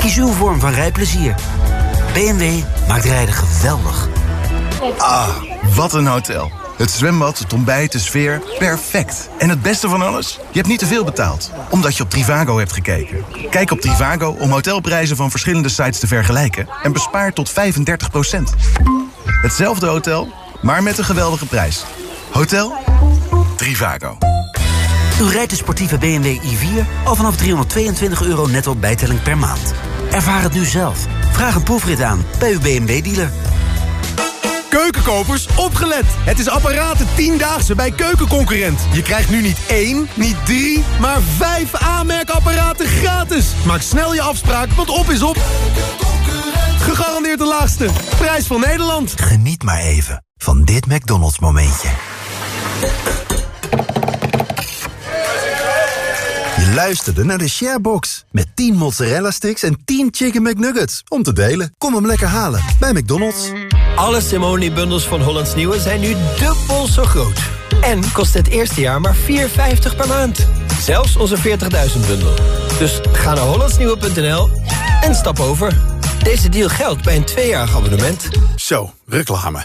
Kies uw vorm van rijplezier. BMW maakt rijden geweldig. Ah, wat een hotel. Het zwembad, het ontbijt, de sfeer, perfect. En het beste van alles? Je hebt niet te veel betaald, omdat je op Trivago hebt gekeken. Kijk op Trivago om hotelprijzen van verschillende sites te vergelijken... en bespaar tot 35% Hetzelfde hotel, maar met een geweldige prijs. Hotel Trivago. U rijdt de sportieve BMW i4 al vanaf 322 euro netto bijtelling per maand. Ervaar het nu zelf. Vraag een proefrit aan bij uw BMW-dealer. Keukenkopers, opgelet! Het is apparaten 10-daagse bij Keukenconcurrent. Je krijgt nu niet één, niet drie, maar vijf aanmerkapparaten gratis. Maak snel je afspraak, want op is op. Gegarandeerd de laagste. Prijs van Nederland. Geniet maar even van dit McDonald's momentje. Luisterde naar de Sharebox. Met 10 mozzarella sticks en 10 chicken McNuggets. Om te delen. Kom hem lekker halen bij McDonald's. Alle Simone-bundels van Hollands Nieuwe zijn nu dubbel zo groot. En kost het eerste jaar maar 4,50 per maand. Zelfs onze 40.000 bundel. Dus ga naar hollandsnieuwe.nl en stap over. Deze deal geldt bij een tweejarig abonnement. Zo, reclame.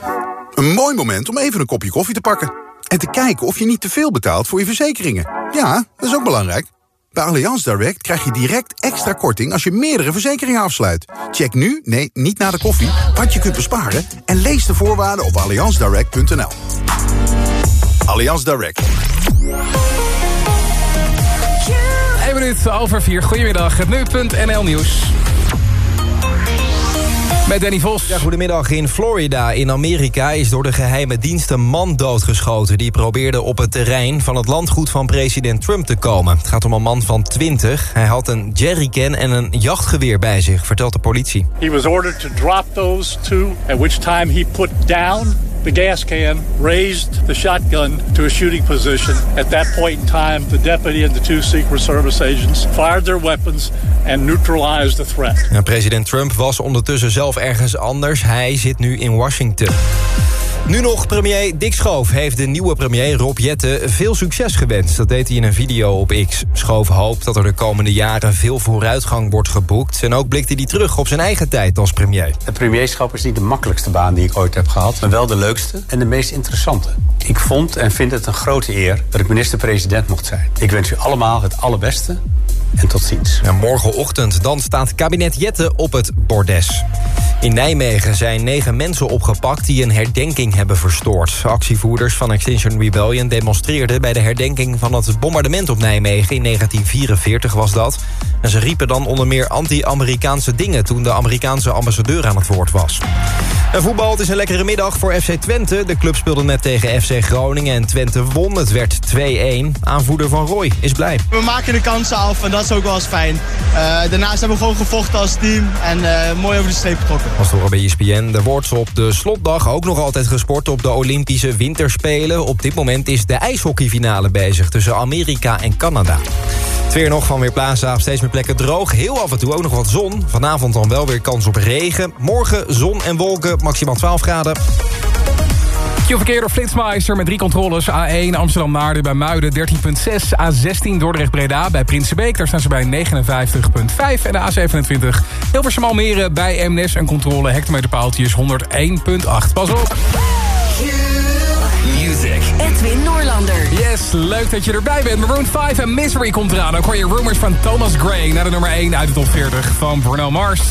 Een mooi moment om even een kopje koffie te pakken. En te kijken of je niet te veel betaalt voor je verzekeringen. Ja, dat is ook belangrijk. Bij Allianz Direct krijg je direct extra korting als je meerdere verzekeringen afsluit. Check nu, nee, niet na de koffie, wat je kunt besparen... en lees de voorwaarden op allianzdirect.nl. Allianz Direct. 1 minuut over 4. Goedemiddag, het nu.nl nieuws. Met Danny Vos. Ja, goedemiddag. In Florida in Amerika is door de geheime dienst een man doodgeschoten... die probeerde op het terrein van het landgoed van president Trump te komen. Het gaat om een man van 20. Hij had een jerrycan en een jachtgeweer bij zich, vertelt de politie. He was ordered to drop those two, at which time he put down the gas can, raised the shotgun to a shooting position. At that point in time, the deputy and the two Secret Service agents fired their weapons and neutralized the threat. President Trump was ondertussen zelf ergens anders. Hij zit nu in Washington. Nu nog premier Dick Schoof heeft de nieuwe premier Rob Jette veel succes gewenst. Dat deed hij in een video op X. Schoof hoopt dat er de komende jaren veel vooruitgang wordt geboekt. En ook blikte hij terug op zijn eigen tijd als premier. Het premierschap is niet de makkelijkste baan die ik ooit heb gehad... maar wel de leukste en de meest interessante. Ik vond en vind het een grote eer dat ik minister-president mocht zijn. Ik wens u allemaal het allerbeste en tot ziens. En morgenochtend dan staat kabinet Jette op het bordes. In Nijmegen zijn negen mensen opgepakt die een herdenking hebben verstoord. Actievoerders van Extinction Rebellion demonstreerden... bij de herdenking van het bombardement op Nijmegen. In 1944 was dat. En ze riepen dan onder meer anti-Amerikaanse dingen... toen de Amerikaanse ambassadeur aan het woord was. En voetbal, het is een lekkere middag voor FC Twente. De club speelde net tegen FC Groningen en Twente won. Het werd 2-1. Aanvoerder van Roy is blij. We maken de kansen af en dat is ook wel eens fijn. Uh, daarnaast hebben we gewoon gevochten als team en uh, mooi over de streep getrokken. Was door bij ESPN. Er wordt op de slotdag ook nog altijd gesport op de Olympische Winterspelen. Op dit moment is de ijshockeyfinale bezig tussen Amerika en Canada. Het weer nog van weer plaatsen op steeds meer plekken droog. Heel af en toe ook nog wat zon. Vanavond dan wel weer kans op regen. Morgen zon en wolken, maximaal 12 graden. Q-verkeer door Flitsmeister met drie controles. A1 Amsterdam-Naarden bij Muiden 13.6. A16 Dordrecht-Breda bij Prinsenbeek. Daar staan ze bij 59.5. En de A27 Hilversum-Almere bij MNES. Een controle hectometerpaaltjes 101.8. Pas op! Edwin Noorlander. Yes, leuk dat je erbij bent. Maroon 5 en Misery komt eraan. Ook hoor je Rumors van Thomas Gray naar de nummer 1 uit de top 40 van Bruno Mars.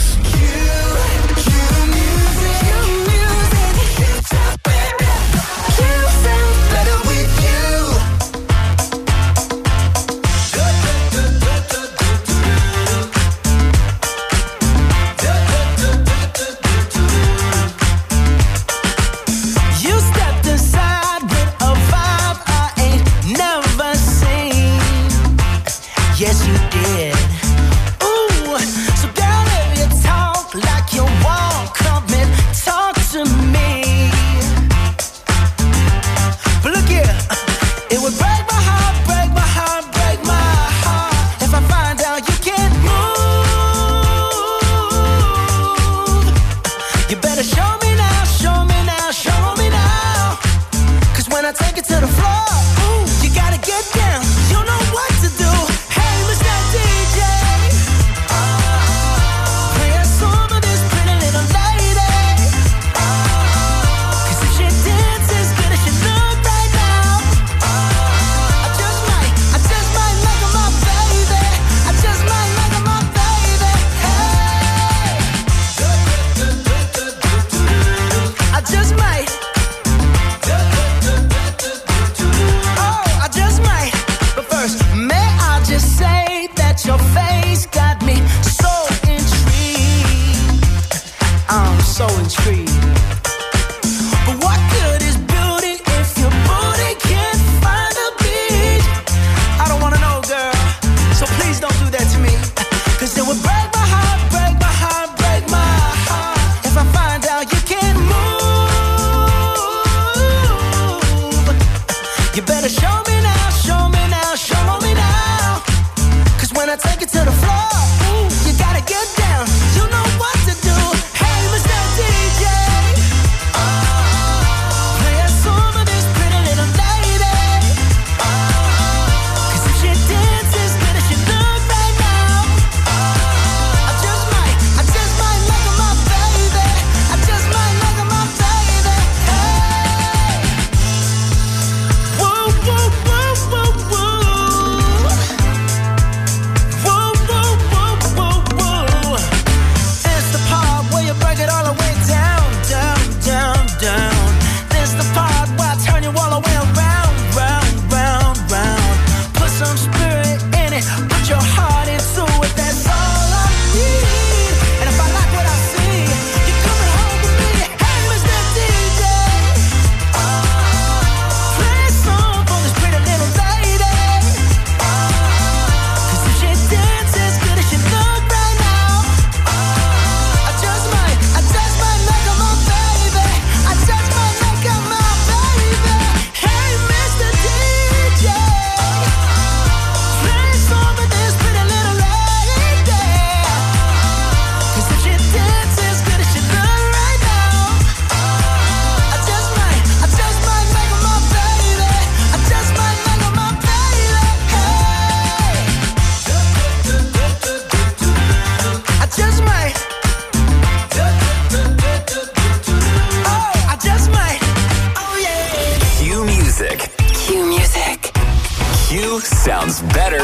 Better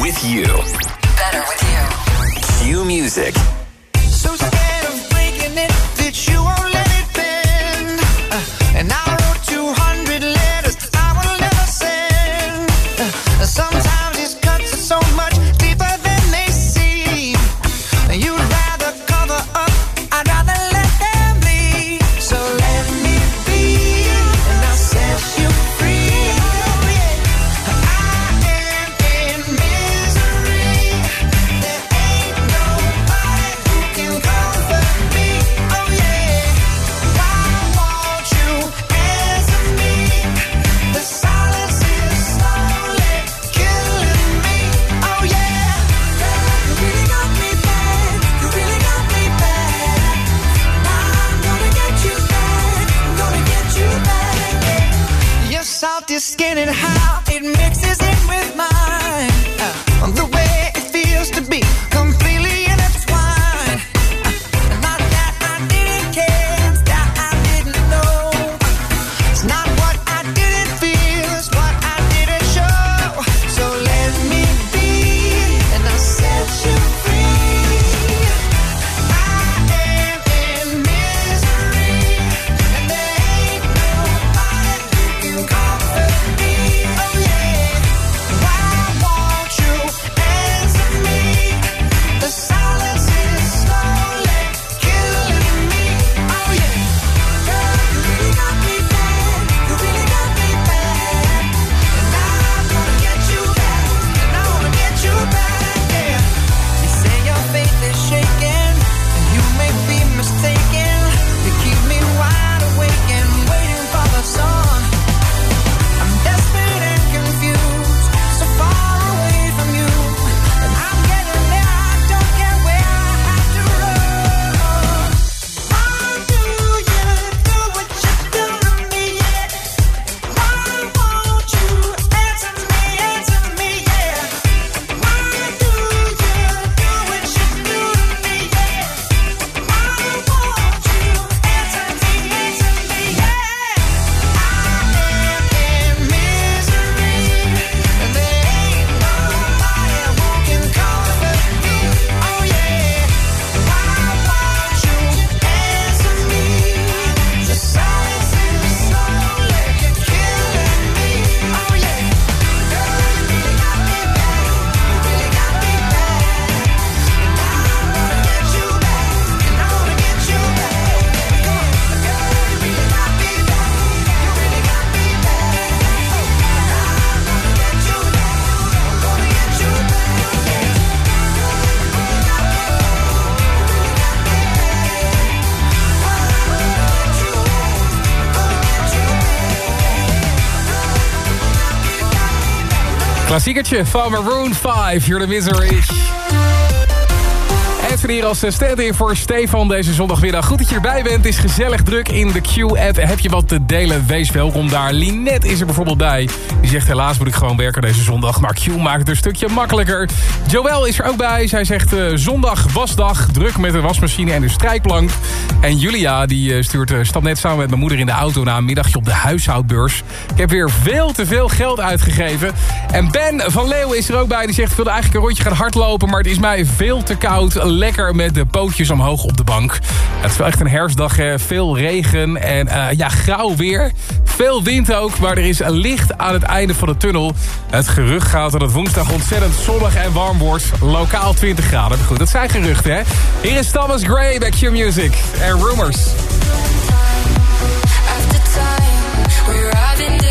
with you. Better with you. Q Music. Klassiekertje van Maroon 5, You're the Misery. Hier als stand-in voor Stefan deze zondagmiddag. Goed dat je erbij bent. Het is gezellig druk in de Q-app. Heb je wat te delen? Wees welkom daar. Linet is er bijvoorbeeld bij. Die zegt helaas moet ik gewoon werken deze zondag. Maar Q maakt het een stukje makkelijker. Joël is er ook bij. Zij zegt eh, zondag wasdag. Druk met de wasmachine en de strijkplank. En Julia die eh, stuurt uh, stap net samen met mijn moeder in de auto... na een middagje op de huishoudbeurs. Ik heb weer veel te veel geld uitgegeven. En Ben van Leeuwen is er ook bij. Die zegt ik wilde eigenlijk een rondje gaan hardlopen... maar het is mij veel te koud lekker met de pootjes omhoog op de bank. Het is wel echt een herfstdag, veel regen en uh, ja, grauw weer. Veel wind ook, maar er is licht aan het einde van de tunnel. Het gerucht gaat dat het woensdag ontzettend zonnig en warm wordt. Lokaal 20 graden. Goed, dat zijn geruchten, hè. Hier is Thomas Gray bij Q Music en Rumors. After time,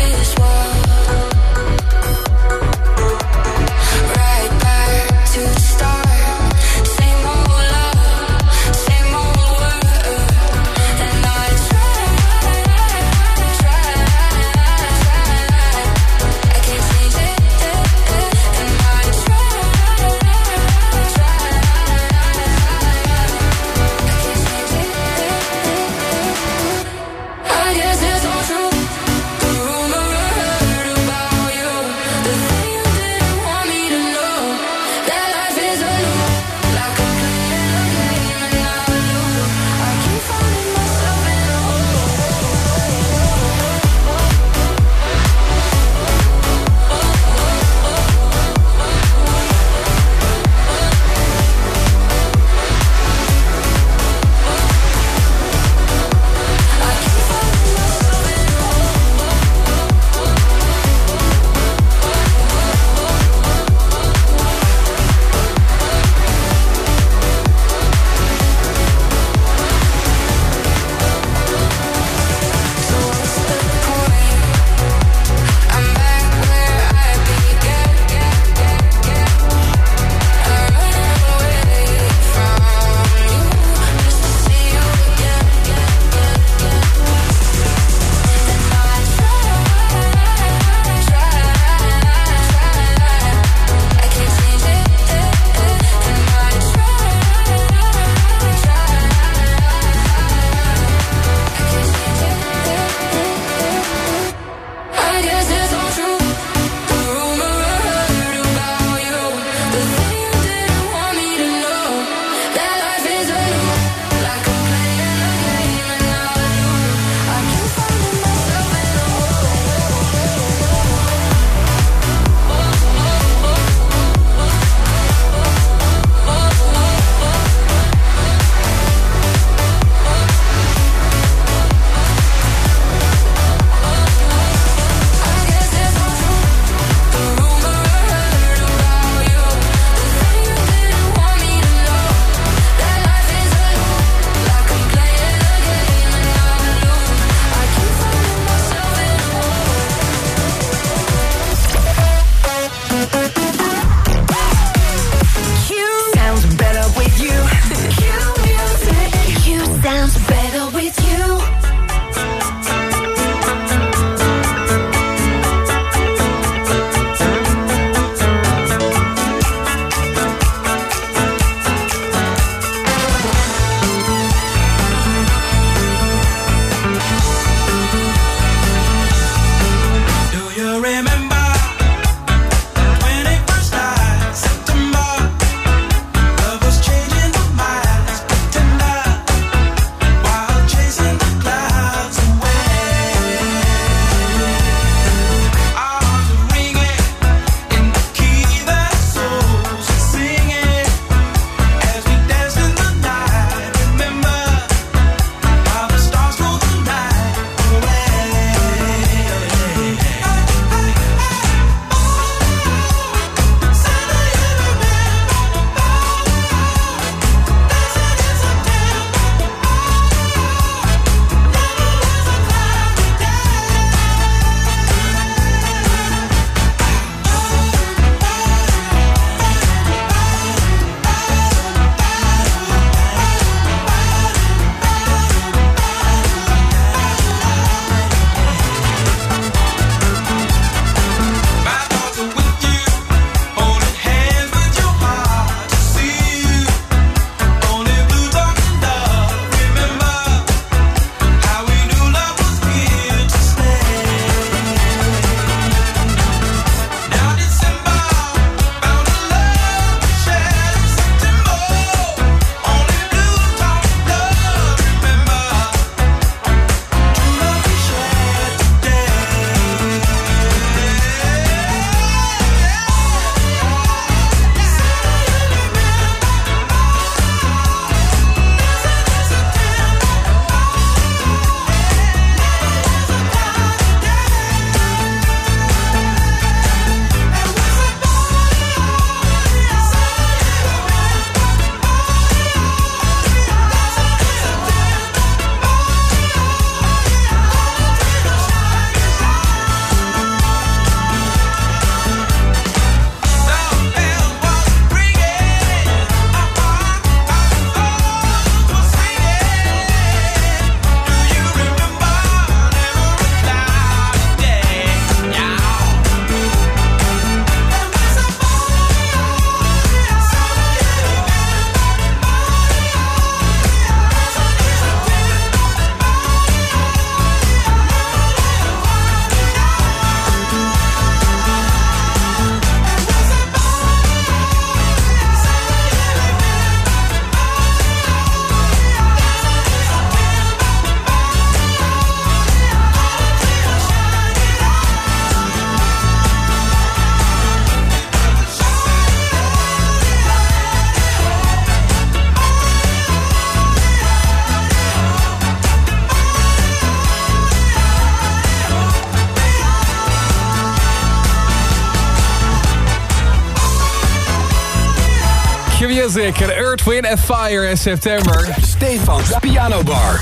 Wind and Fire in september. Stefans Piano Bar.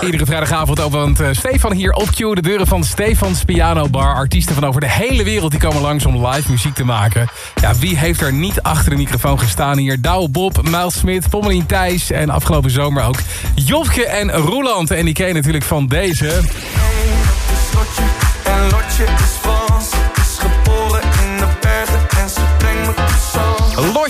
Iedere vrijdagavond opent uh, Stefan hier op Q. De deuren van Stefans Piano Bar. Artiesten van over de hele wereld die komen langs om live muziek te maken. Ja, wie heeft er niet achter de microfoon gestaan hier? Douwe Bob, Miles Smit, Pommelien Thijs en afgelopen zomer ook Jofke en Roeland. En die ken je natuurlijk van deze... En Lotje is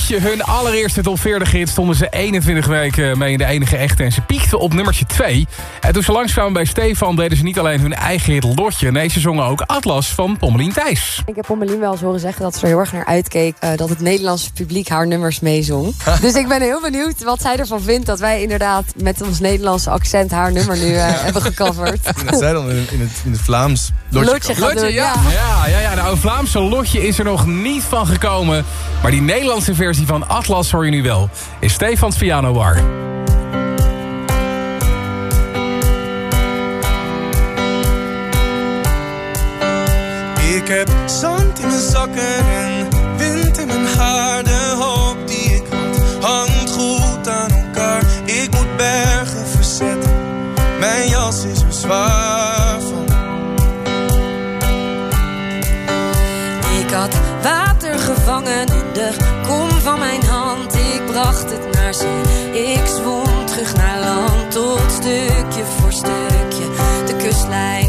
Hun allereerste top 40 hit stonden ze 21 weken mee in de enige echte. En ze piekten op nummertje 2. En toen ze langskwamen bij Stefan deden ze niet alleen hun eigen hit Lotje. Nee, ze zongen ook Atlas van Pommelien Thijs. Ik heb Pommelien wel eens horen zeggen dat ze er heel erg naar uitkeek... eh, dat het Nederlandse publiek haar nummers meezong. dus ik ben heel benieuwd wat zij ervan vindt... dat wij inderdaad met ons Nederlandse accent haar nummer nu eh, hebben gecoverd. Dat zij dan in, in, het, in het Vlaams Lotje doen, ja. ja. Ja, ja, ja. Nou, een Vlaamse Lotje is er nog niet van gekomen. Maar die Nederlandse versie van Atlas hoor je nu wel. Is Stefans Piano Bar. Ik heb zand in mijn zakken en wind in mijn haar. De hoop die ik had, hangt goed aan elkaar. Ik moet bergen verzetten, mijn jas is er zwaar van. Ik had water gevangen in de van mijn hand. Ik bracht het naar zee. Ik zwom terug naar land tot stukje voor stukje de kustlijn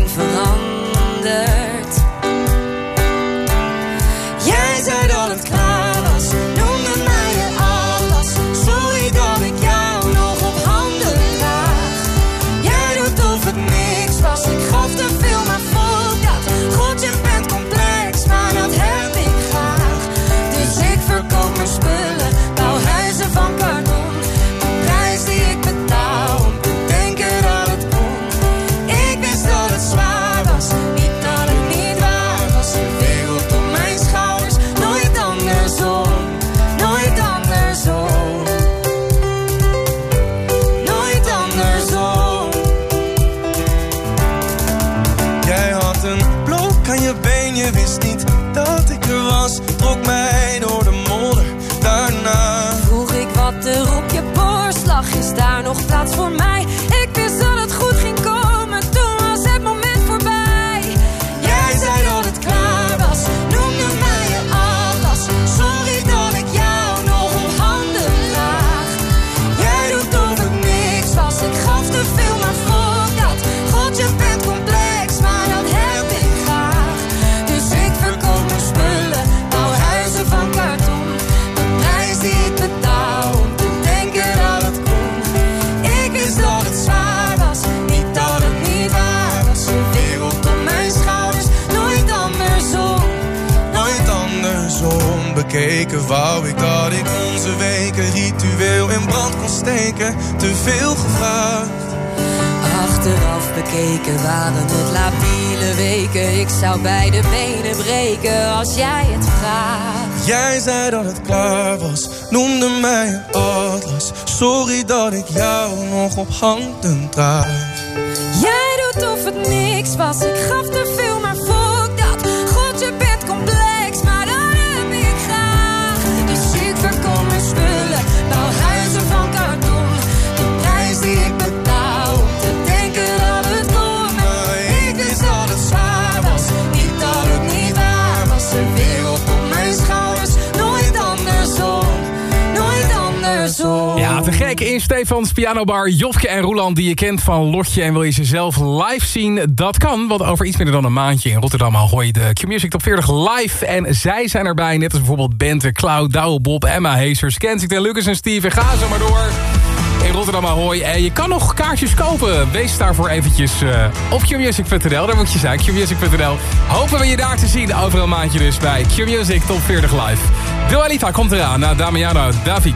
wou ik dat ik onze weken ritueel in brand kon steken. Te veel gevraagd. Achteraf bekeken waren het labiele weken. Ik zou beide benen breken als jij het vraagt. Jij zei dat het klaar was, noemde mij een atlas. Sorry dat ik jou nog op handen draag. Jij doet of het niks was. Ik gaf te veel, Stefans Pianobar. Jofke en Roeland die je kent van Lotje. En wil je ze zelf live zien? Dat kan, want over iets minder dan een maandje in Rotterdam Ahoy de Q-Music Top 40 live. En zij zijn erbij, net als bijvoorbeeld Bente, Cloud, Douwe Bob, Emma Heesters, Kensington, Lucas en Steve. En ga zo maar door in Rotterdam Ahoy. En je kan nog kaartjes kopen. Wees daarvoor eventjes eh, op qmusic.nl. Daar moet je zijn, qmusic.nl. Hopen we je daar te zien over een maandje dus bij Q-Music Top 40 live. Dua Lipa komt eraan na Damiano David.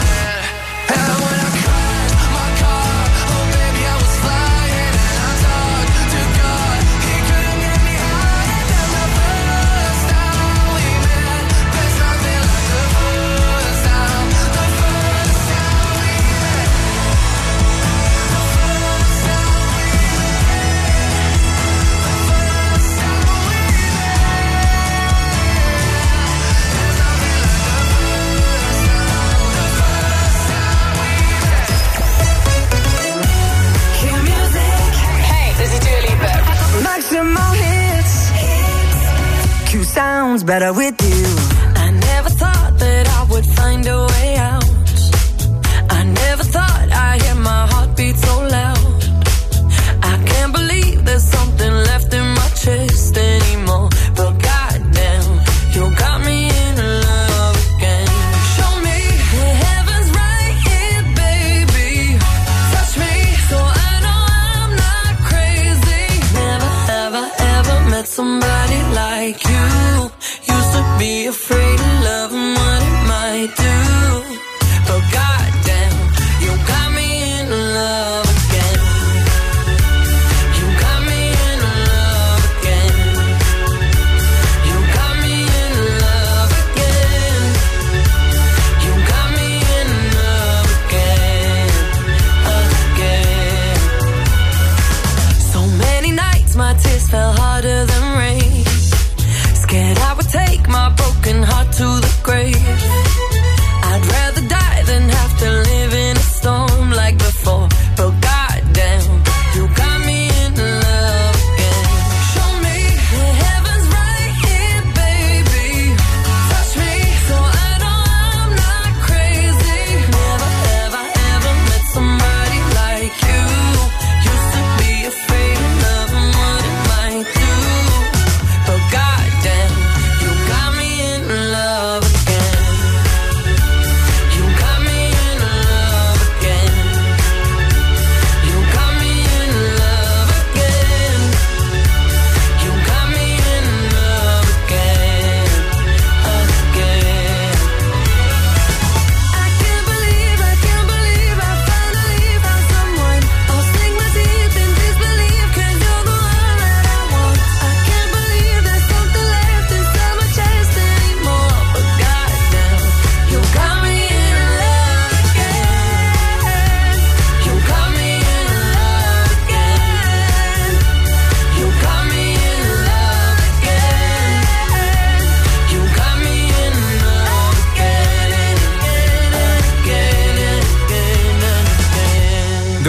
Better with you.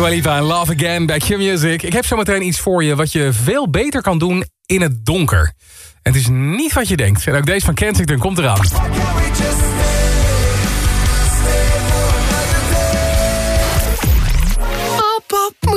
Dua en Love Again bij Q-Music. Ik heb zometeen iets voor je wat je veel beter kan doen in het donker. Het is niet wat je denkt. En ook deze van Kensington komt eraan.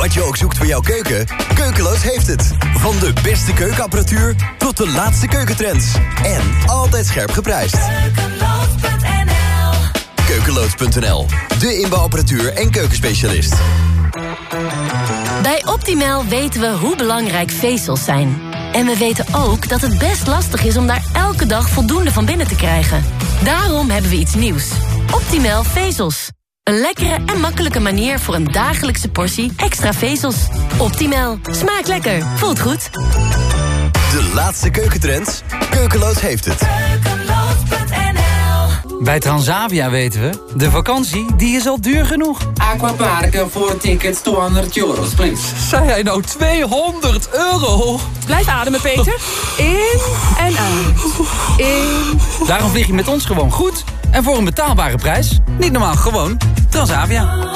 Wat je ook zoekt voor jouw keuken, Keukeloos heeft het. Van de beste keukenapparatuur tot de laatste keukentrends. En altijd scherp geprijsd. Keukeloos.nl, de inbouwapparatuur en keukenspecialist. Bij Optimal weten we hoe belangrijk vezels zijn. En we weten ook dat het best lastig is om daar elke dag voldoende van binnen te krijgen. Daarom hebben we iets nieuws. Optimal vezels. Een lekkere en makkelijke manier voor een dagelijkse portie extra vezels. Optimal. Smaakt lekker. Voelt goed. De laatste keukentrends, Keukeloos heeft het. Bij Transavia weten we, de vakantie die is al duur genoeg. Aquaparken voor tickets 200 euro, please. Zei hij nou 200 euro? Blijf ademen, Peter. In en uit. In. Daarom vlieg je met ons gewoon goed. En voor een betaalbare prijs. Niet normaal, gewoon Transavia.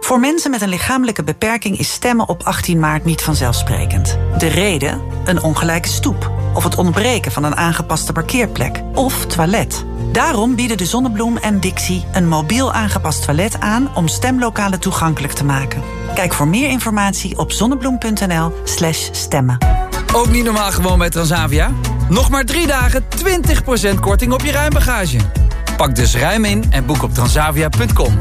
Voor mensen met een lichamelijke beperking is stemmen op 18 maart niet vanzelfsprekend. De reden? Een ongelijke stoep. Of het ontbreken van een aangepaste parkeerplek. Of toilet. Daarom bieden de Zonnebloem en Dixie een mobiel aangepast toilet aan om stemlokalen toegankelijk te maken. Kijk voor meer informatie op zonnebloem.nl/slash stemmen. Ook niet normaal gewoon bij Transavia? Nog maar drie dagen 20% korting op je ruimbagage. Pak dus ruim in en boek op transavia.com.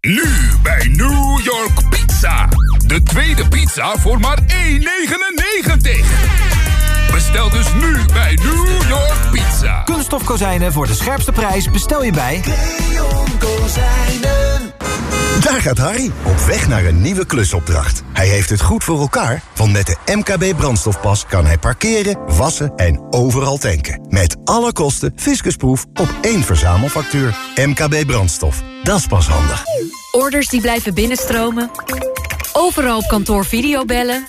Nu bij New York Pizza. De tweede pizza voor maar 1,99. Bestel dus nu bij New York Pizza. Kunststof kozijnen voor de scherpste prijs bestel je bij... Daar gaat Harry, op weg naar een nieuwe klusopdracht. Hij heeft het goed voor elkaar, want met de MKB brandstofpas... kan hij parkeren, wassen en overal tanken. Met alle kosten fiscusproef op één verzamelfactuur. MKB brandstof, dat is pas handig. Orders die blijven binnenstromen. Overal op kantoor videobellen.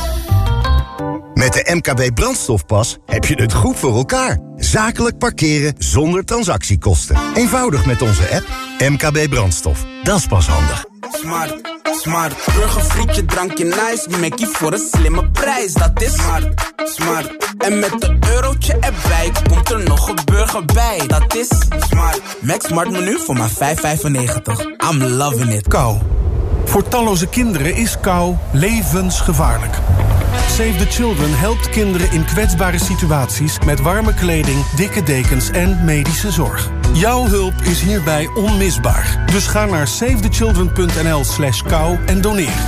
Met de MKB brandstofpas heb je het goed voor elkaar. Zakelijk parkeren zonder transactiekosten. Eenvoudig met onze app MKB brandstof. Dat is pas handig. Smart, smart. Burger, frietje, drankje, nice. Mackie voor een slimme prijs, dat is smart, smart. En met een eurotje erbij komt er nog een burger bij, dat is smart. Max Smart menu voor maar 5,95. I'm loving it. Kou. Voor talloze kinderen is kou levensgevaarlijk. Save the Children helpt kinderen in kwetsbare situaties... met warme kleding, dikke dekens en medische zorg. Jouw hulp is hierbij onmisbaar. Dus ga naar savethechildren.nl slash kou en doneer.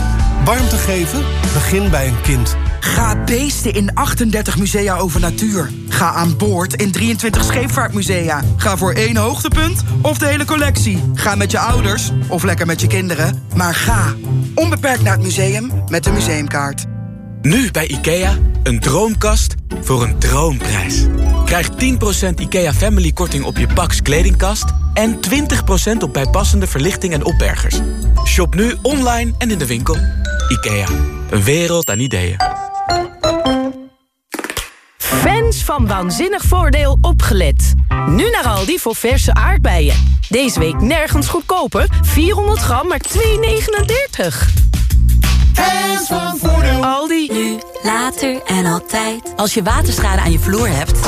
Warmte geven? Begin bij een kind. Ga beesten in 38 musea over natuur. Ga aan boord in 23 scheepvaartmusea. Ga voor één hoogtepunt of de hele collectie. Ga met je ouders of lekker met je kinderen. Maar ga onbeperkt naar het museum met de museumkaart. Nu bij IKEA, een droomkast voor een droomprijs. Krijg 10% IKEA Family korting op je Pax kledingkast... en 20% op bijpassende verlichting en opbergers. Shop nu online en in de winkel. IKEA, een wereld aan ideeën. Fans van Waanzinnig Voordeel opgelet. Nu naar Aldi voor verse aardbeien. Deze week nergens goedkoper. 400 gram, maar 2,39. Fans van Voordeel. Aldi. Nu, later en altijd. Als je waterschade aan je vloer hebt...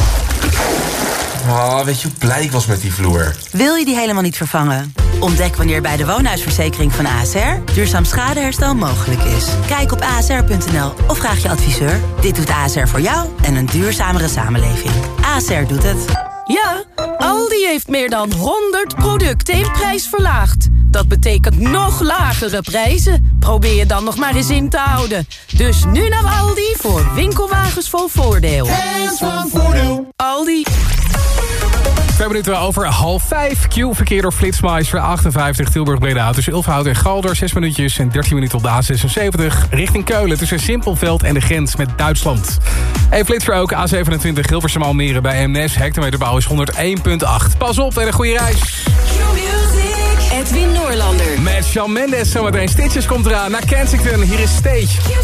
Oh, weet je hoe blij ik was met die vloer? Wil je die helemaal niet vervangen? Ontdek wanneer bij de woonhuisverzekering van ASR... duurzaam schadeherstel mogelijk is. Kijk op asr.nl of vraag je adviseur. Dit doet ASR voor jou en een duurzamere samenleving. ASR doet het. Ja, Aldi heeft meer dan 100 producten in prijs verlaagd. Dat betekent nog lagere prijzen. Probeer je dan nog maar eens in te houden. Dus nu naar Aldi voor winkelwagens vol voordeel. Fans van Voordeel. Aldi. Twee minuten over half vijf. Q-verkeer door Flitsmeister 58 Tilburg-Breda. Tussen Ilfhout en Galder 6 minuutjes en 13 minuten op de A76. Richting Keulen tussen Simpelveld en de grens met Duitsland. En Flitser ook A27 Hilversum Almere bij MNS. Hectometerbouw is 101.8. Pas op en een goede reis. Edwin Noorlander. Met Shawn Mendes zometeen. Stitches komt eraan naar Kensington. Hier is Stage. You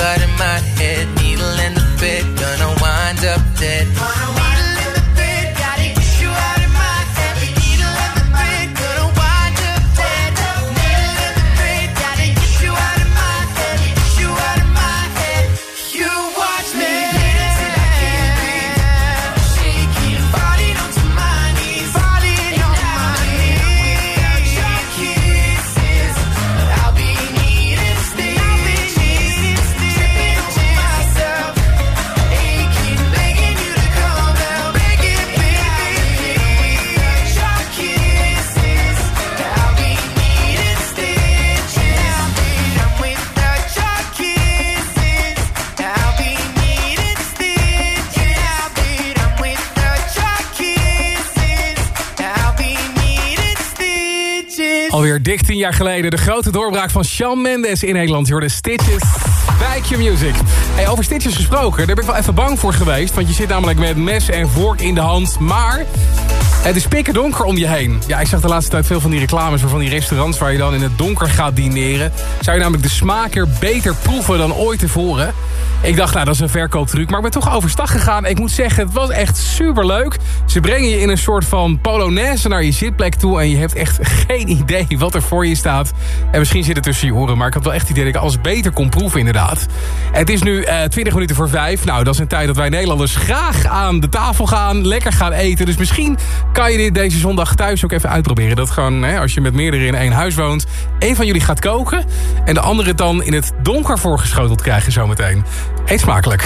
Out of my head. Needle and the thread, gonna wind up dead. Jaar geleden de grote doorbraak van Shawn Mendes in Nederland. Je hoorde Stitches bij Q-Music. Hey, over Stitches gesproken, daar ben ik wel even bang voor geweest. Want je zit namelijk met mes en vork in de hand. Maar het is pikken donker om je heen. Ja, ik zag de laatste tijd veel van die reclames... van die restaurants waar je dan in het donker gaat dineren. Zou je namelijk de smaak er beter proeven dan ooit tevoren. Ik dacht, nou, dat is een verkooptruc. Maar ik ben toch overstag gegaan. Ik moet zeggen, het was echt superleuk. Ze brengen je in een soort van polonaise naar je zitplek toe... en je hebt echt geen idee wat er voor je staat. En misschien zit het tussen je oren... maar ik had wel echt het idee dat ik alles beter kon proeven, inderdaad. Het is nu eh 20 minuten voor vijf. Nou, dat is een tijd dat wij Nederlanders graag aan de tafel gaan... lekker gaan eten. Dus misschien kan je dit deze zondag thuis ook even uitproberen. Dat gewoon, hè, als je met meerdere in één huis woont... één van jullie gaat koken... en de andere dan in het donker voorgeschoteld krijgen zometeen. Eet smakelijk.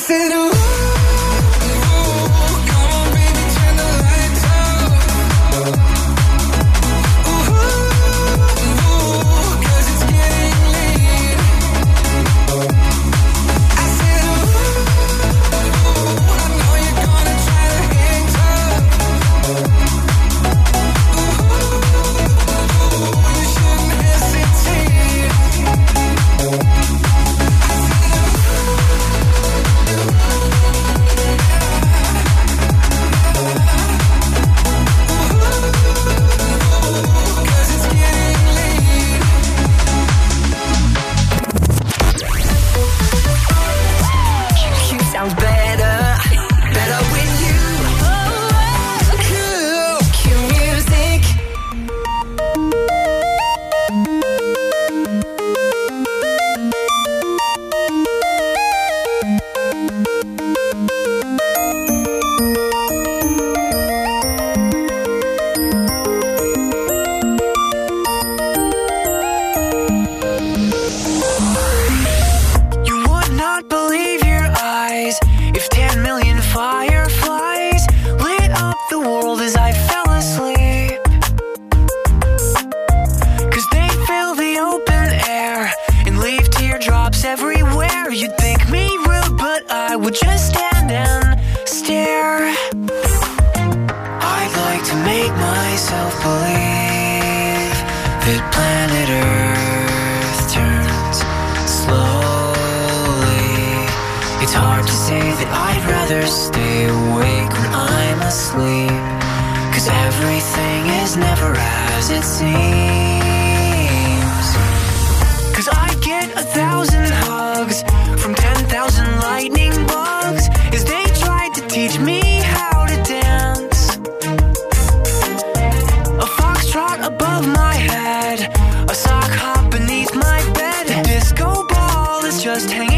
said, ooh. Seems. Cause I get a thousand hugs from ten thousand lightning bugs as they tried to teach me how to dance. A foxtrot above my head, a sock hop beneath my bed. A disco ball is just hanging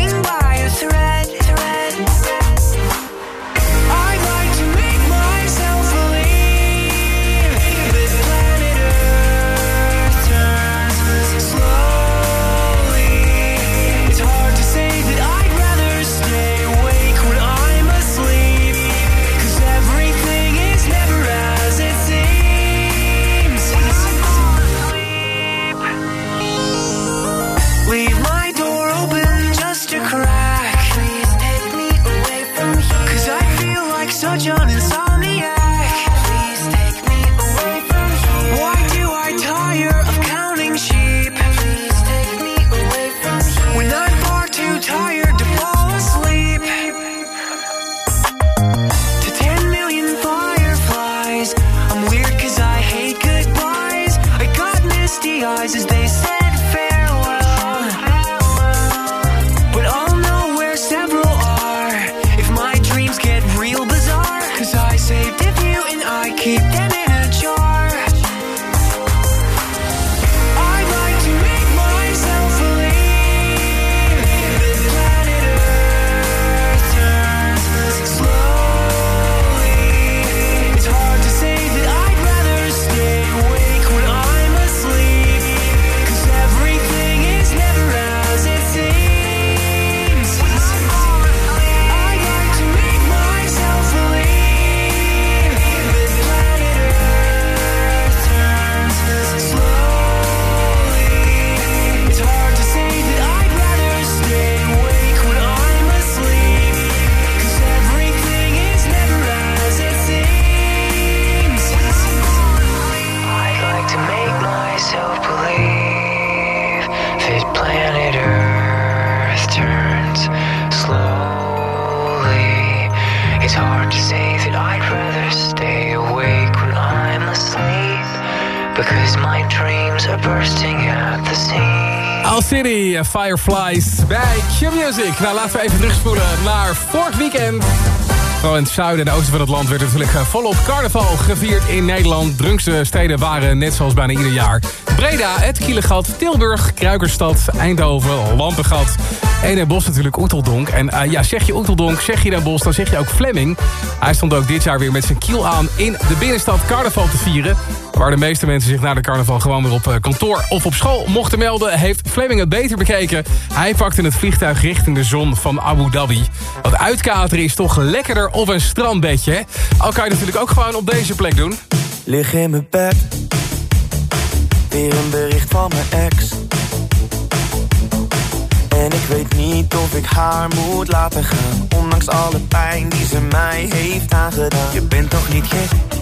Fireflies bij Q-Music. Nou, laten we even terugspoelen naar vorig weekend. Vooral in het zuiden en oosten van het land werd natuurlijk eh, volop carnaval gevierd in Nederland. Drunkste steden waren net zoals bijna ieder jaar. Breda, het Kielegat, Tilburg, Kruikerstad, Eindhoven, Lampengat. En Den Bosch natuurlijk Oeteldonk. En eh, ja, zeg je Oeteldonk, zeg je Den Bosch, dan zeg je ook Flemming. Hij stond ook dit jaar weer met zijn kiel aan in de binnenstad carnaval te vieren. Waar de meeste mensen zich na de carnaval gewoon weer op eh, kantoor of op school mochten melden... heeft Fleming het beter bekeken. Hij pakte het vliegtuig richting de zon van Abu Dhabi. Dat uitkateren is toch lekkerder op een strandbedje? Al kan je natuurlijk ook gewoon op deze plek doen. Lig in mijn bed. Weer een bericht van mijn ex. En ik weet niet of ik haar moet laten gaan. Ondanks alle pijn die ze mij heeft aangedaan. Je bent toch niet gek?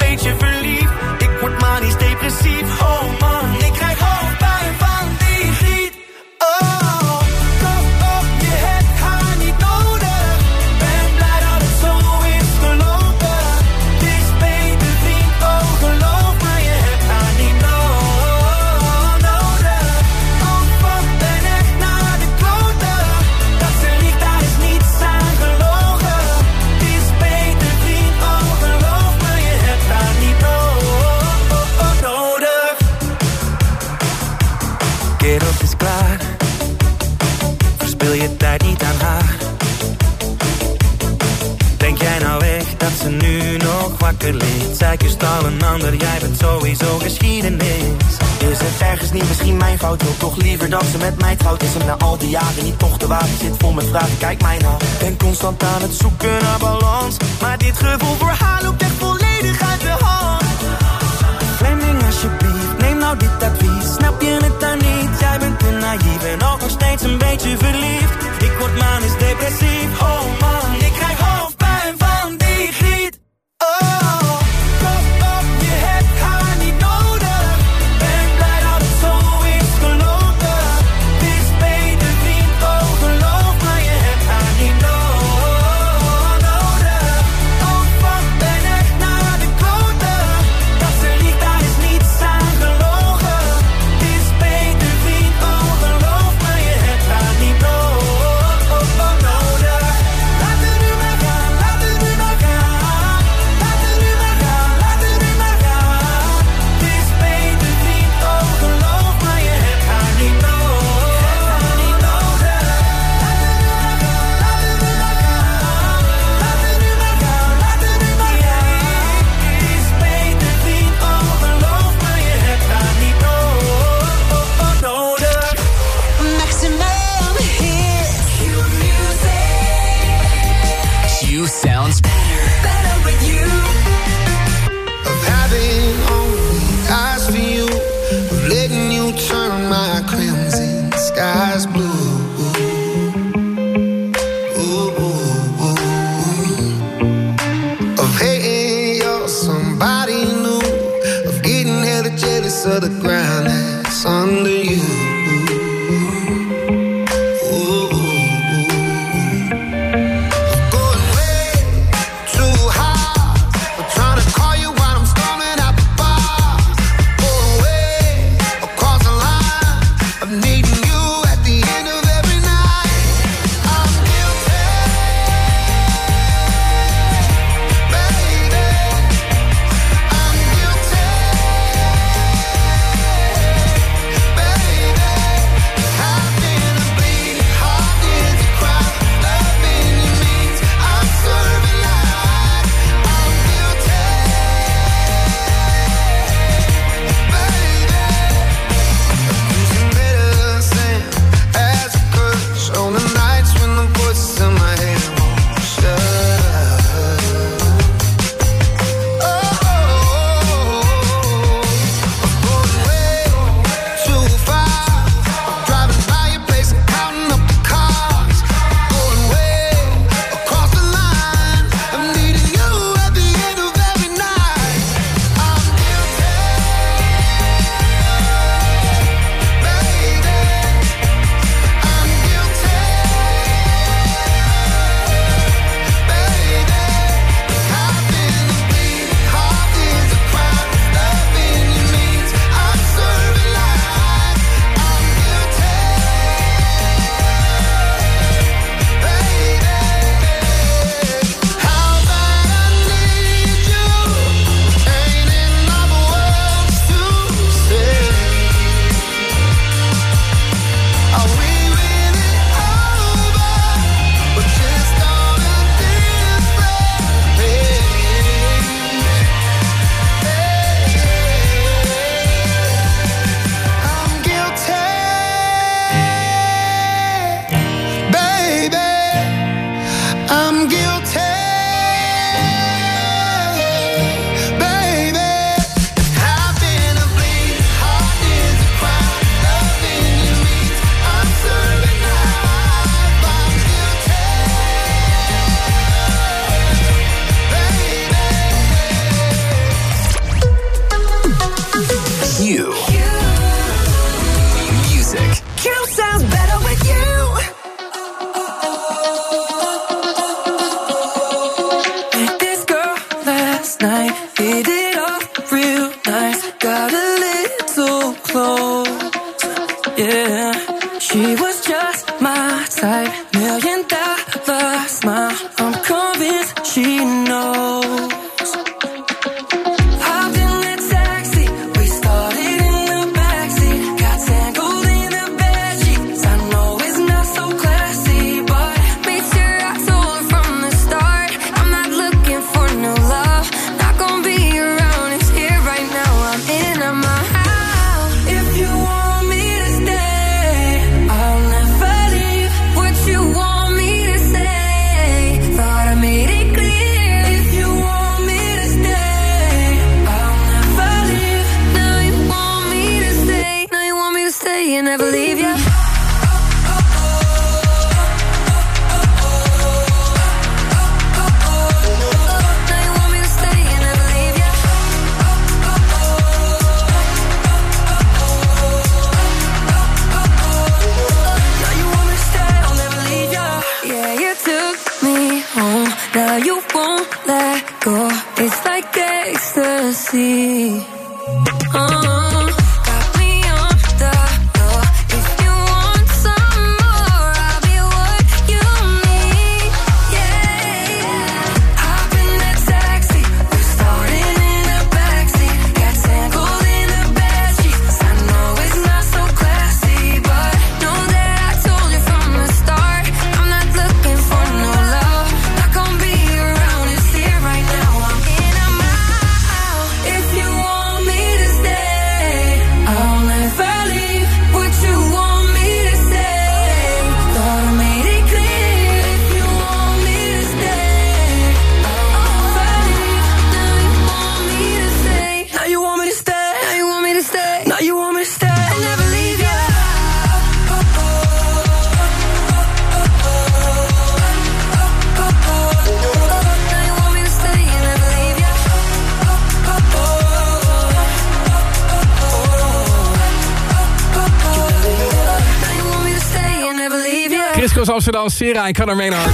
Cross Amsterdam, Sera en Conor Maynard.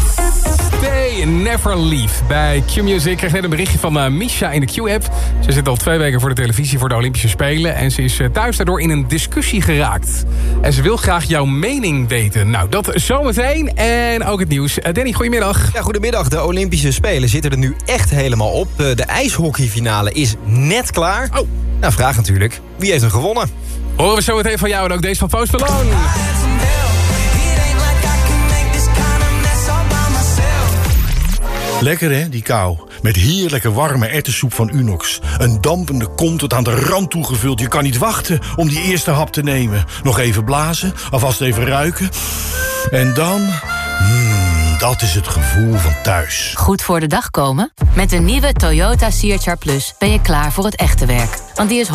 Stay Never Leave. Bij Q-Music kreeg net een berichtje van uh, Misha in de Q-app. Ze zit al twee weken voor de televisie voor de Olympische Spelen... en ze is uh, thuis daardoor in een discussie geraakt. En ze wil graag jouw mening weten. Nou, dat zometeen en ook het nieuws. Uh, Danny, goedemiddag. Ja, goedemiddag. De Olympische Spelen zitten er nu echt helemaal op. Uh, de ijshockeyfinale is net klaar. Oh. Nou, vraag natuurlijk. Wie heeft hem gewonnen? Horen we zo meteen van jou en ook deze van Post Malone. Lekker hè, die kou. Met heerlijke warme ertessoep van Unox. Een dampende kom tot aan de rand toegevuld. Je kan niet wachten om die eerste hap te nemen. Nog even blazen, alvast even ruiken. En dan... Mmm, dat is het gevoel van thuis. Goed voor de dag komen? Met de nieuwe Toyota CHR Plus ben je klaar voor het echte werk. Want die is 100%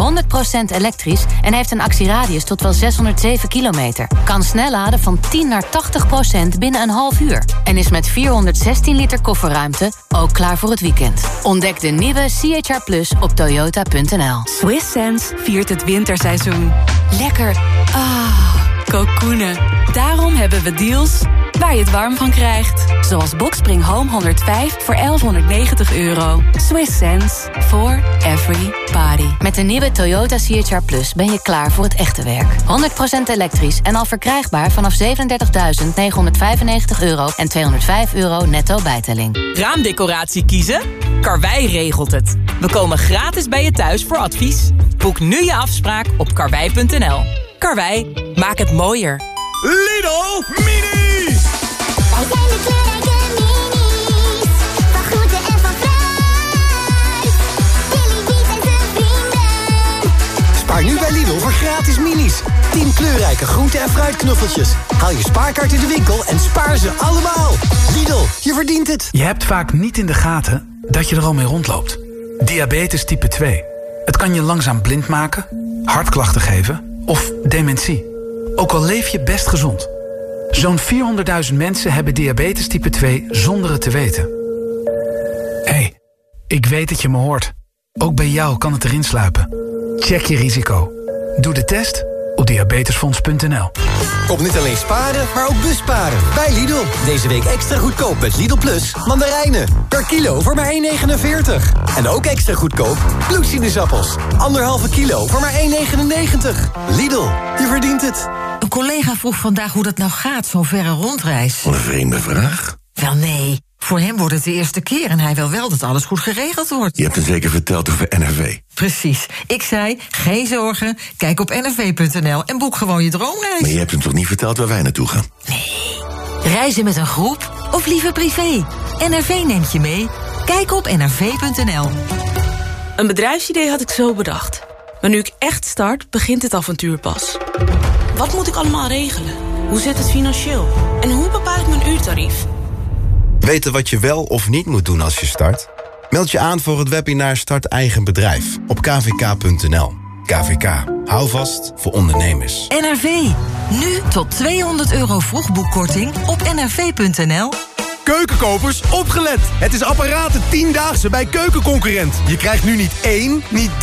elektrisch en heeft een actieradius tot wel 607 kilometer. Kan snel laden van 10 naar 80% binnen een half uur. En is met 416 liter kofferruimte ook klaar voor het weekend. Ontdek de nieuwe CHR Plus op toyota.nl. Swiss Sense viert het winterseizoen. Lekker. Ah, kokoenen. Daarom hebben we deals waar je het warm van krijgt. Zoals Boxspring Home 105 voor 1190 euro. Swiss sense for every body. Met de nieuwe Toyota CHR Plus ben je klaar voor het echte werk. 100% elektrisch en al verkrijgbaar vanaf 37.995 euro en 205 euro netto bijtelling. Raamdecoratie kiezen? Karwei regelt het. We komen gratis bij je thuis voor advies. Boek nu je afspraak op karwei.nl. Karwei, maak het mooier. Lidl Mini! Kleurrijke groente- en fruitknuffeltjes. Haal je spaarkaart in de winkel en spaar ze allemaal. Lidl, je verdient het. Je hebt vaak niet in de gaten dat je er al mee rondloopt. Diabetes type 2. Het kan je langzaam blind maken, hartklachten geven of dementie. Ook al leef je best gezond. Zo'n 400.000 mensen hebben diabetes type 2 zonder het te weten. Hé, hey, ik weet dat je me hoort. Ook bij jou kan het erin sluipen. Check je risico. Doe de test op diabetesfonds.nl. Kom niet alleen sparen, maar ook busparen. Bij Lidl. Deze week extra goedkoop met Lidl Plus mandarijnen. Per kilo voor maar 1,49. En ook extra goedkoop bloedsinusappels. Anderhalve kilo voor maar 1,99. Lidl, je verdient het. Een collega vroeg vandaag hoe dat nou gaat, zo'n verre rondreis. Wat een vreemde vraag. Wel nee, voor hem wordt het de eerste keer en hij wil wel dat alles goed geregeld wordt. Je hebt hem zeker verteld over NRV. Precies. Ik zei, geen zorgen, kijk op nrv.nl en boek gewoon je droomreis. Maar je hebt hem toch niet verteld waar wij naartoe gaan? Reizen met een groep of liever privé? NRV neemt je mee. Kijk op nrv.nl. Een bedrijfsidee had ik zo bedacht. Maar nu ik echt start, begint het avontuur pas. Wat moet ik allemaal regelen? Hoe zit het financieel? En hoe bepaal ik mijn uurtarief? Weten wat je wel of niet moet doen als je start? Meld je aan voor het webinar Start Eigen Bedrijf op kvk.nl. KVK. Hou vast voor ondernemers. NRV. Nu tot 200 euro vroegboekkorting op nrv.nl. Keukenkopers, opgelet! Het is apparaten 10-daagse bij Keukenconcurrent. Je krijgt nu niet één, niet drie